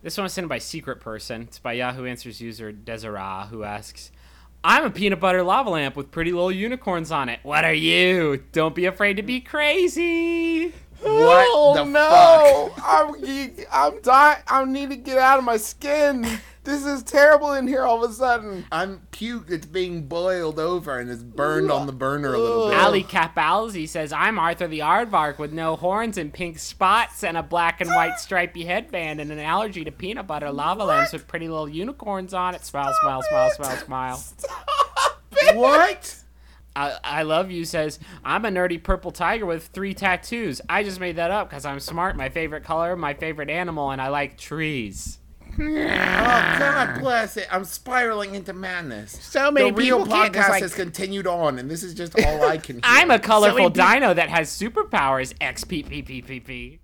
This one was sent by Secret Person. It's by Yahoo Answers user Desiree, who asks, I'm a peanut butter lava lamp with pretty little unicorns on it. What are you? Don't be afraid to be crazy. What oh the no! I'm I'm dying. I need to get out of my skin. This is terrible in here all of a sudden. I'm puke. It's being boiled over and it's burned on the burner a little bit. Ali Capalzi says, I'm Arthur the Aardvark with no horns and pink spots and a black and white ah! stripy headband and an allergy to peanut butter lava lamps with pretty little unicorns on it. Smile, smile, smile, smile, smile. Stop it. What? I, I love you says, I'm a nerdy purple tiger with three tattoos. I just made that up because I'm smart, my favorite color, my favorite animal, and I like trees. Oh, God bless it. I'm spiraling into madness. So many the real people can't podcast just, like- has continued on, and this is just all I can hear. I'm a colorful many peop- dino that has superpowers. X P P P P P.